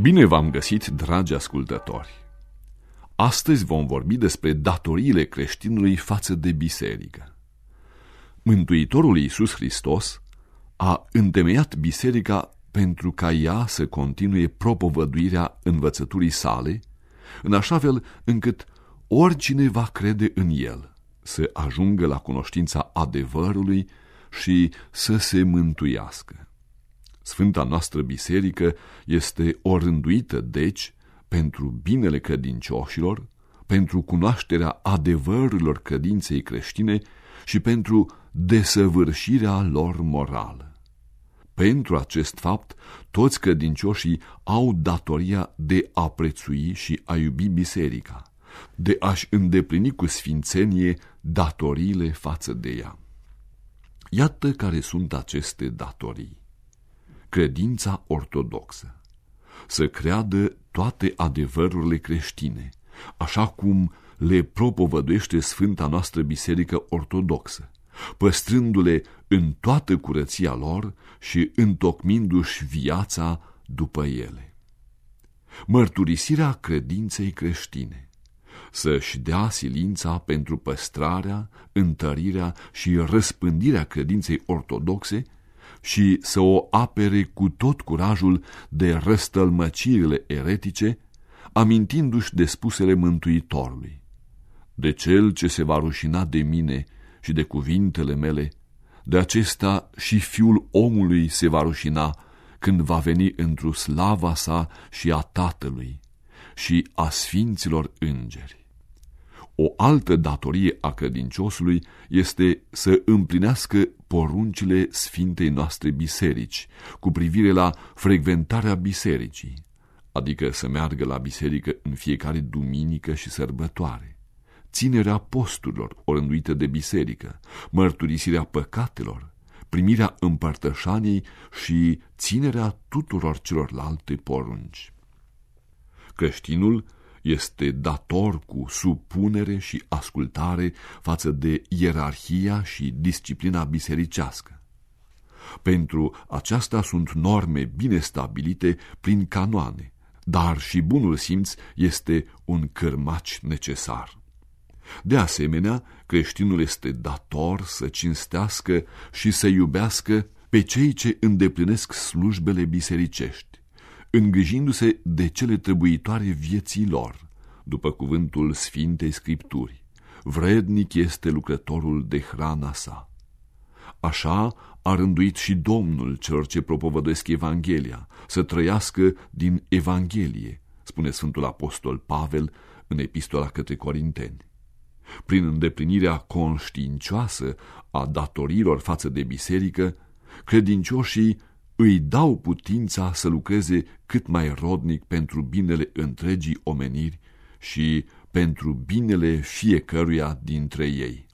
Bine v-am găsit, dragi ascultători! Astăzi vom vorbi despre datoriile creștinului față de biserică. Mântuitorul Iisus Hristos a întemeiat biserica pentru ca ea să continue propovăduirea învățăturii sale, în așa fel încât oricine va crede în el să ajungă la cunoștința adevărului și să se mântuiască. Sfânta noastră biserică este orânduită, deci, pentru binele credincioșilor, pentru cunoașterea adevărurilor credinței creștine și pentru desăvârșirea lor morală. Pentru acest fapt, toți credincioșii au datoria de a prețui și a iubi biserica, de a-și îndeplini cu sfințenie datoriile față de ea. Iată care sunt aceste datorii credința ortodoxă, să creadă toate adevărurile creștine, așa cum le propovăduiește Sfânta noastră Biserică Ortodoxă, păstrându-le în toată curăția lor și întocmindu-și viața după ele. Mărturisirea credinței creștine, să-și dea silința pentru păstrarea, întărirea și răspândirea credinței ortodoxe și să o apere cu tot curajul de răstălmăcirile eretice, amintindu-și de spusele Mântuitorului. De cel ce se va rușina de mine și de cuvintele mele, de acesta și fiul omului se va rușina când va veni într-o slava sa și a Tatălui și a sfinților îngeri. O altă datorie a credinciosului este să împlinească poruncile Sfintei noastre biserici cu privire la frecventarea bisericii, adică să meargă la biserică în fiecare duminică și sărbătoare, ținerea posturilor orânduite de biserică, mărturisirea păcatelor, primirea împărtășaniei și ținerea tuturor celorlalte porunci. Creștinul este dator cu supunere și ascultare față de ierarhia și disciplina bisericească. Pentru aceasta sunt norme bine stabilite prin canoane, dar și bunul simț este un cărmaci necesar. De asemenea, creștinul este dator să cinstească și să iubească pe cei ce îndeplinesc slujbele bisericești îngrijindu-se de cele trebuitoare vieții lor, după cuvântul Sfintei Scripturi. Vrednic este lucrătorul de hrana sa. Așa a rânduit și Domnul celor ce propovăduiesc Evanghelia, să trăiască din Evanghelie, spune Sfântul Apostol Pavel în epistola către Corinteni. Prin îndeplinirea conștiincioasă a datorilor față de biserică, credincioșii îi dau putința să lucreze cât mai rodnic pentru binele întregii omeniri și pentru binele fiecăruia dintre ei.